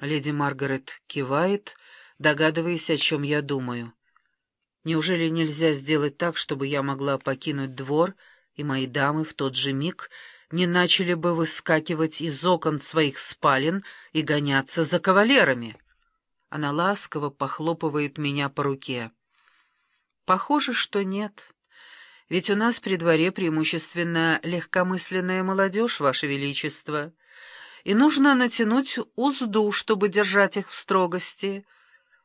Леди Маргарет кивает, догадываясь, о чем я думаю. Неужели нельзя сделать так, чтобы я могла покинуть двор, и мои дамы в тот же миг не начали бы выскакивать из окон своих спален и гоняться за кавалерами? Она ласково похлопывает меня по руке. Похоже, что нет. Ведь у нас при дворе преимущественно легкомысленная молодежь, Ваше Величество и нужно натянуть узду, чтобы держать их в строгости.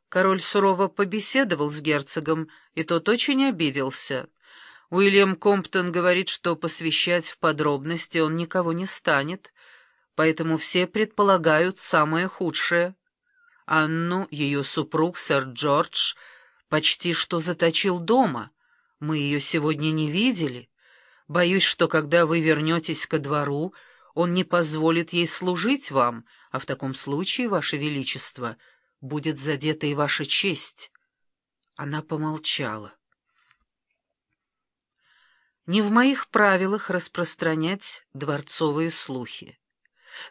Король сурово побеседовал с герцогом, и тот очень обиделся. Уильям Комптон говорит, что посвящать в подробности он никого не станет, поэтому все предполагают самое худшее. Анну, ее супруг, сэр Джордж, почти что заточил дома. Мы ее сегодня не видели. Боюсь, что когда вы вернетесь ко двору, он не позволит ей служить вам, а в таком случае, Ваше Величество, будет задета и ваша честь». Она помолчала. Не в моих правилах распространять дворцовые слухи.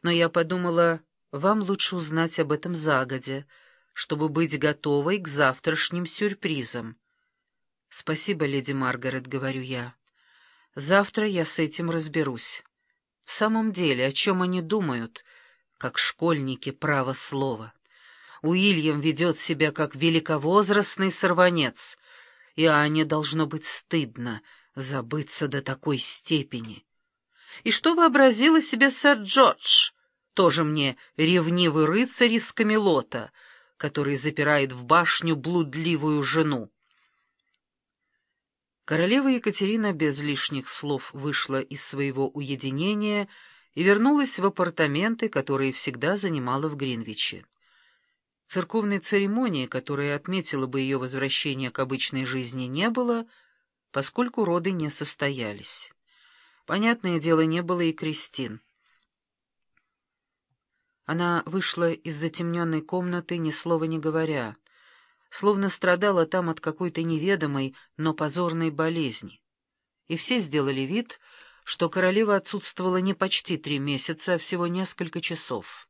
Но я подумала, вам лучше узнать об этом загодя, чтобы быть готовой к завтрашним сюрпризам. «Спасибо, леди Маргарет», — говорю я. «Завтра я с этим разберусь». В самом деле, о чем они думают, как школьники право слова? Уильям ведет себя как великовозрастный сорванец, и Ане должно быть стыдно забыться до такой степени. И что вообразила себе сэр Джордж, тоже мне ревнивый рыцарь из Камелота, который запирает в башню блудливую жену? Королева Екатерина без лишних слов вышла из своего уединения и вернулась в апартаменты, которые всегда занимала в Гринвиче. Церковной церемонии, которая отметила бы ее возвращение к обычной жизни, не было, поскольку роды не состоялись. Понятное дело, не было и крестин. Она вышла из затемненной комнаты, ни слова не говоря — словно страдала там от какой-то неведомой, но позорной болезни. И все сделали вид, что королева отсутствовала не почти три месяца, а всего несколько часов.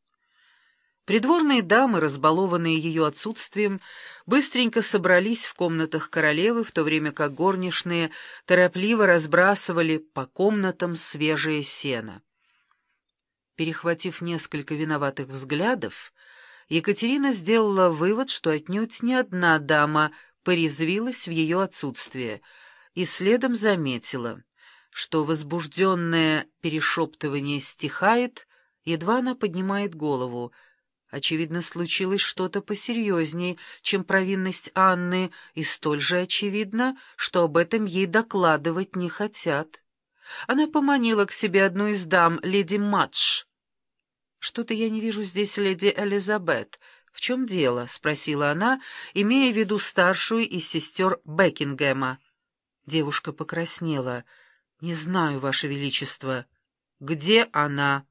Придворные дамы, разбалованные ее отсутствием, быстренько собрались в комнатах королевы, в то время как горничные торопливо разбрасывали по комнатам свежее сено. Перехватив несколько виноватых взглядов, Екатерина сделала вывод, что отнюдь не одна дама порезвилась в ее отсутствие, и следом заметила, что возбужденное перешептывание стихает, едва она поднимает голову. Очевидно, случилось что-то посерьезней, чем провинность Анны, и столь же очевидно, что об этом ей докладывать не хотят. Она поманила к себе одну из дам, леди Мадж, «Что-то я не вижу здесь леди Элизабет. В чем дело?» — спросила она, имея в виду старшую из сестер Бекингема. Девушка покраснела. «Не знаю, Ваше Величество. Где она?»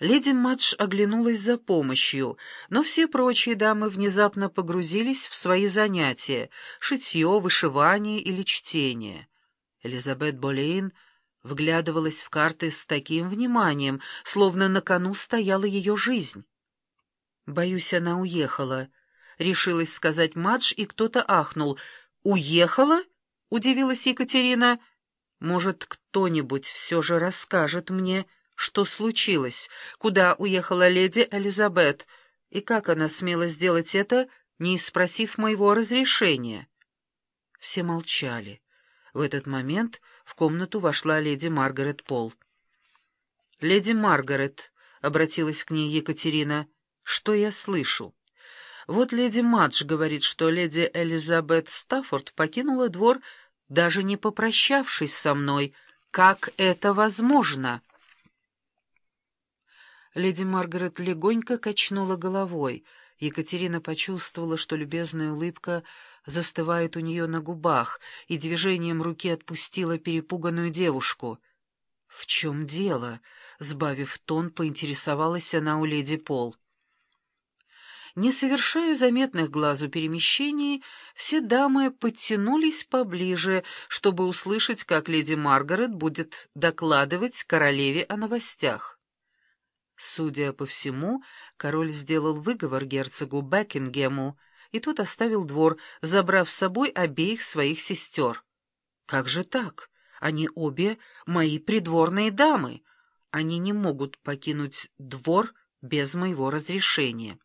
Леди Мадж оглянулась за помощью, но все прочие дамы внезапно погрузились в свои занятия — шитье, вышивание или чтение. Элизабет Болейн — вглядывалась в карты с таким вниманием, словно на кону стояла ее жизнь. «Боюсь, она уехала», — решилась сказать Мадж, и кто-то ахнул. «Уехала?» — удивилась Екатерина. «Может, кто-нибудь все же расскажет мне, что случилось, куда уехала леди Элизабет, и как она смела сделать это, не спросив моего разрешения?» Все молчали. В этот момент в комнату вошла леди Маргарет Пол. «Леди Маргарет», — обратилась к ней Екатерина, — «что я слышу?» «Вот леди Мадж говорит, что леди Элизабет Стаффорд покинула двор, даже не попрощавшись со мной. Как это возможно?» Леди Маргарет легонько качнула головой. Екатерина почувствовала, что любезная улыбка застывает у нее на губах, и движением руки отпустила перепуганную девушку. «В чем дело?» — сбавив тон, поинтересовалась она у леди Пол. Не совершая заметных глазу перемещений, все дамы подтянулись поближе, чтобы услышать, как леди Маргарет будет докладывать королеве о новостях. Судя по всему, король сделал выговор герцогу Бекингему, и тот оставил двор, забрав с собой обеих своих сестер. Как же так? Они обе мои придворные дамы. Они не могут покинуть двор без моего разрешения.